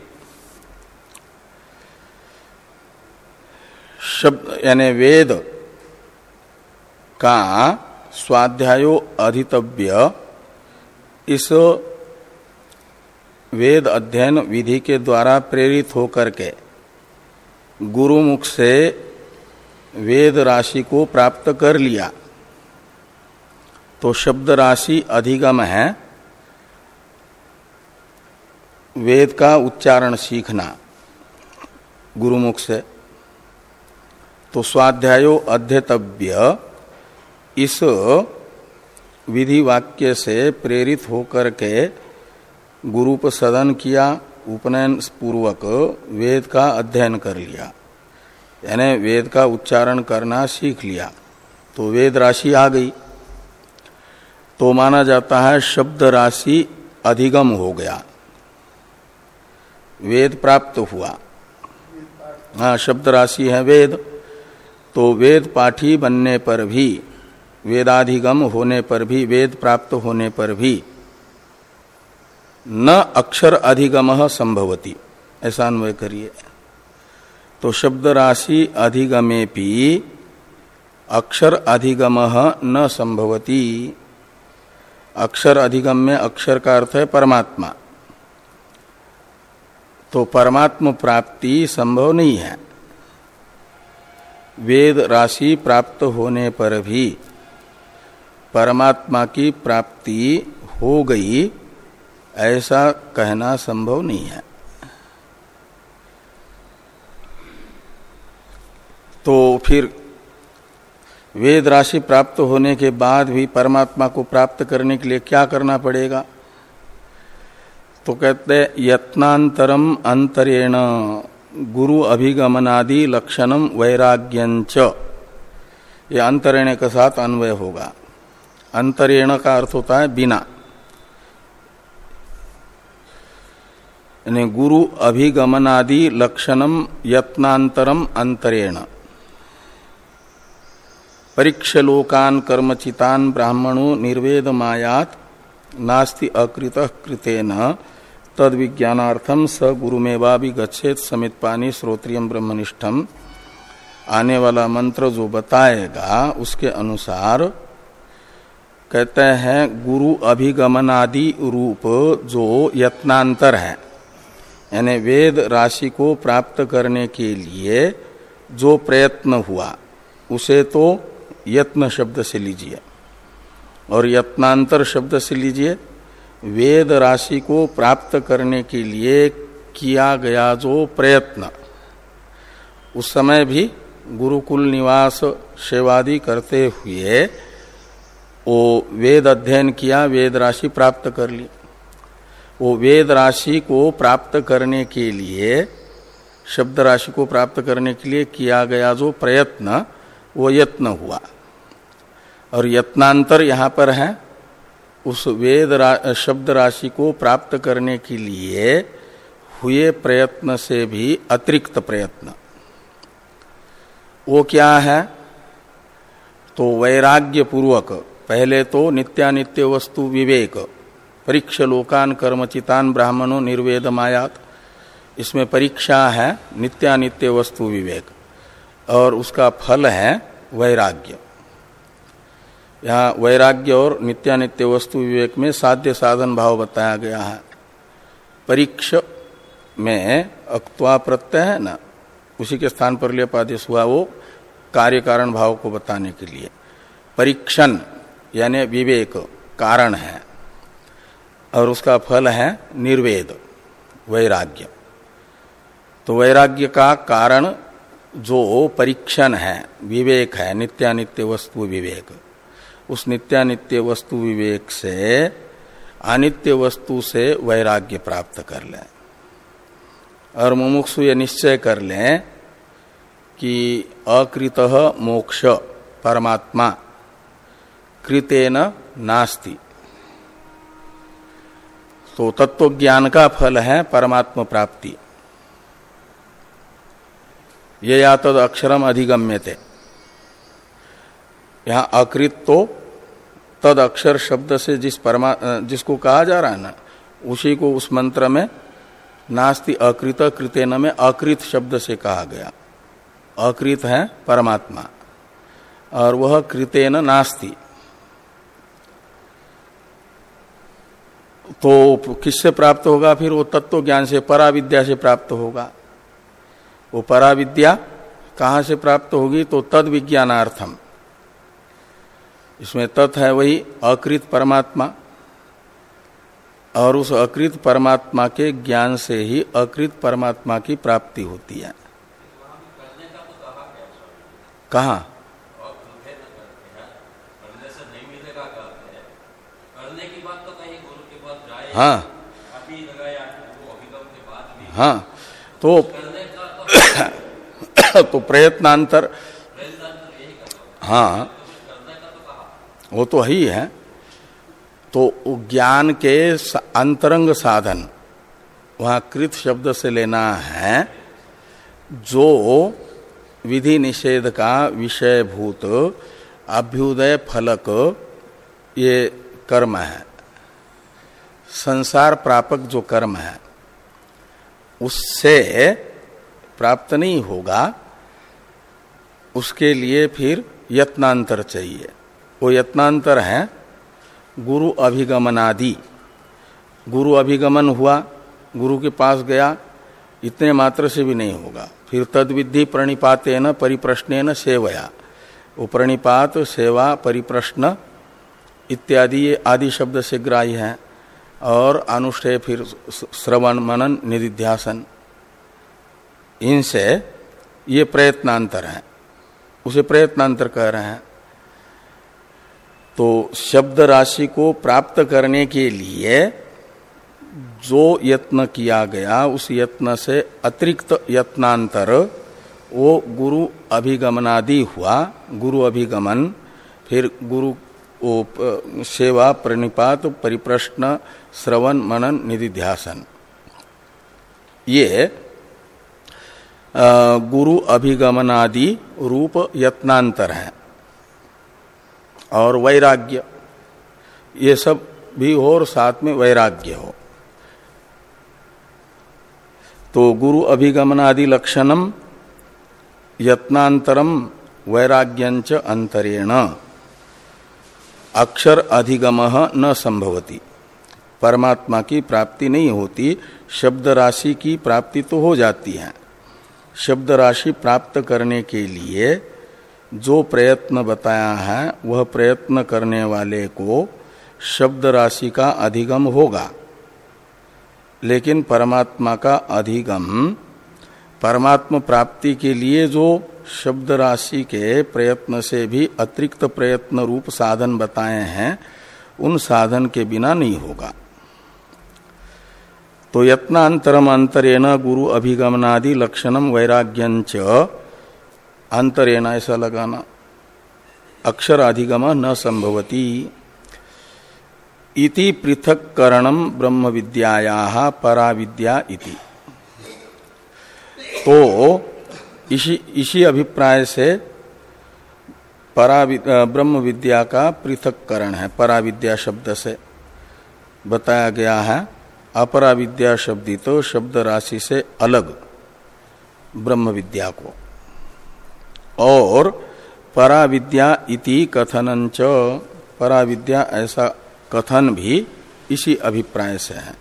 शब्द यानी वेद का स्वाध्यायो अधितव्य, इस वेद अध्ययन विधि के द्वारा प्रेरित होकर के गुरुमुख से वेद राशि को प्राप्त कर लिया। तो शब्द राशि अधिगम है। वेद का उच्चारण सीखना गुरुमुख से। तो स्वाध्यायो अध्यतव्य, इस विधि वाक्य से प्रेरित होकर के गुरुप सदन किया, उपनयन पूर्वक वेद का अध्ययन कर लिया। यानी वेद का उच्चारण करना सीख लिया। तो वेद राशि आ गई। तो माना जाता है शब्द राशि अधिगम हो गया। वेद प्राप्त हुआ। हाँ शब्द राशि है वेद। तो वेद पाठी बनने पर भी, वेदाधिगम होने पर भी, वेद प्राप्त होने पर भी न अक्षर अधिगम संभवती। ऐसा अन्वय करिए। तो शब्द राशि अधिगमे भी अक्षर अधिगम न संभवती। अक्षर अधिगम में अक्षर का अर्थ है परमात्मा। तो परमात्म प्राप्ति संभव नहीं है। वेद राशि प्राप्त होने पर भी परमात्मा की प्राप्ति हो गई, ऐसा कहना संभव नहीं है। तो फिर वेद राशि प्राप्त होने के बाद भी परमात्मा को प्राप्त करने के लिए क्या करना पड़ेगा? तो कहते यत्नांतरम अंतरेण गुरु अभिगमनादि लक्षणम वैराग्यंच ये अंतरेण के साथ अन्वय होगा। अंतरेण का अर्थ होता है बिना। यानी गुरु अभिगमनादि लक्षणम यत्नांतरम अंतरेण परीक्षलोकान कर्मचितान ब्राह्मणो निर्वेद मायात नास्ति अकृत कृतेन। तद विज्ञानार्थम स गुरु गुरुमेवा भी गच्छेत समित पानी श्रोत्रियम ब्रह्मनिष्ठम। आने वाला मंत्र जो बताएगा, उसके अनुसार कहते हैं, गुरु अभिगमनादि रूप जो यत्नांतर है। यानी वेद राशि को प्राप्त करने के लिए जो प्रयत्न हुआ, उसे तो यत्न शब्द से लीजिए। और यत्नांतर शब्द से लीजिए। वेद राशि को प्राप्त करने के लिए किया गया जो प्रयत्न। उस समय भी गुरुकुल निवास सेवादि करते हुए वो वेद अध्ययन किया, वेद राशि प्राप्त कर ली। वो वेद राशि को प्राप्त करने के लिए, शब्द राशि को प्राप्त करने के लिए किया गया जो प्रयत्न, वो यत्न हुआ। और यत्नांतर यहाँ पर है। उस वेद रा, शब्द राशि को प्राप्त करने के लिए हुए प्रयत्न से भी अतिरिक्त प्रयत्न। वो क्या है? तो वैराग्य पूर्वक पहले तो नित्यानित्य वस्तु विवेक परीक्ष लोकान कर्मचितान ब्राह्मणों निर्वेद मायात। इसमें परीक्षा है नित्यानित्य वस्तु विवेक और उसका फल है वैराग्य। यहाँ वैराग्य और नित्यानित्य वस्तु विवेक में साध्य साधन भाव बताया गया है। परीक्ष में अक्वा प्रत्यय है ना, उसी के स्थान पर लिपादेश हुआ वो कार्य कारण भाव को बताने के लिए। परीक्षण यानी विवेक कारण है और उसका फल है निर्वेद, वैराग्य। तो वैराग्य का कारण जो परीक्षण है, विवेक है, नित्यानित्य वस्तु विवेक। उस नित्यानित्य वस्तु विवेक से, अनित्य वस्तु से वैराग्य प्राप्त कर ले। और मुमुक्षु ये निश्चय कर लें कि अकृत मोक्ष, परमात्मा, कृतेन नास्ति। तो तत्व ज्ञान का फल है परमात्म प्राप्ति। ये या तद अक्षरम अधिगम्य थे यहाँ अकृत तो तद अक्षर शब्द से जिस परमा जिसको कहा जा रहा है ना, उसी को उस मंत्र में नास्ति अकृत कृतेन में अकृत शब्द से कहा गया। अकृत है परमात्मा, और वह कृतेन नास्ति। तो किससे प्राप्त होगा? फिर वो तत्व ज्ञान से, पराविद्या से प्राप्त होगा। वो पराविद्या कहाँ से प्राप्त होगी? तो तद विज्ञानार्थम इसमें तत् है वही अकृत परमात्मा। और उस अकृत परमात्मा के ज्ञान से ही अकृत परमात्मा की प्राप्ति होती है। कहा? हाँ। हाँ। तो तो प्रयत्नांतर। हाँ। वो तो ही है तो ज्ञान के अंतरंग साधन, वहाँ कृत शब्द से लेना है, जो विधि निषेध का विषयभूत अभ्युदय फलक, ये कर्म है। संसार प्रापक जो कर्म है, उससे प्राप्त नहीं होगा, उसके लिए फिर यत्नांतर चाहिए। वो यत्नांतर है। गुरु अभिगमनादि। गुरु अभिगमन हुआ, गुरु के पास गया, इतने मात्र से भी नहीं होगा। फिर तद विधि प्रणिपाते न परिप्रश्न सेवया। वो प्रणिपात, सेवा, परिप्रश्न इत्यादि, ये आदि शब्द से ग्राह्य है। और अनुष्ठेय फिर श्रवण, मनन, निधिध्यासन। इनसे ये प्रयत्नांतर है। उसे प्रयत्नांतर कह रहे हैं। तो शब्द राशि को प्राप्त करने के लिए जो यत्न किया गया, उस यत्न से अतिरिक्त यत्नांतर, वो गुरु अभिगमनादि हुआ, गुरु अभिगमन, फिर गुरु वो सेवा, प्रणिपात, परिप्रश्न, श्रवण, मनन, निधिध्यासन। ये गुरु अभिगमनादि रूप यत्नांतर है। और वैराग्य। ये सब भी हो और साथ में वैराग्य हो। तो गुरु अभिगमनादि लक्षणम यत्नांतरम वैराग्यंच अंतरेण। अक्षर अधिगम न संभवती। परमात्मा की प्राप्ति नहीं होती, शब्द राशि की प्राप्ति तो हो जाती है। शब्द राशि प्राप्त करने के लिए जो प्रयत्न बताया है, वह प्रयत्न करने वाले को शब्द राशि का अधिगम होगा। लेकिन परमात्मा का अधिगम, परमात्मा प्राप्ति के लिए जो शब्द राशि के प्रयत्न से भी अतिरिक्त प्रयत्न रूप साधन बताए हैं, उन साधन के बिना नहीं होगा। तो यत्नांतरम अंतरेण गुरु अभिगमनादि लक्षणम वैराग्यंच अंतरेण ऐसा लगाना अक्षर अधिगम न संभवती। इति पृथक करणम ब्रह्म विद्याया पराविद्या इति। तो इसी इसी अभिप्राय से परा ब्रह्म विद्या का पृथककरण है, पराविद्या शब्द से बताया गया है। अपरा विद्या शब्दी तो शब्द राशि से अलग ब्रह्म विद्या को। और पराविद्या इति कथनंच पराविद्या ऐसा कथन भी इसी अभिप्राय से है।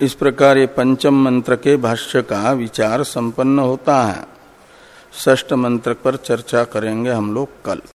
इस प्रकार ये पंचम मंत्र के भाष्य का विचार संपन्न होता है। ष्ठ मंत्र पर चर्चा करेंगे हम लोग कल।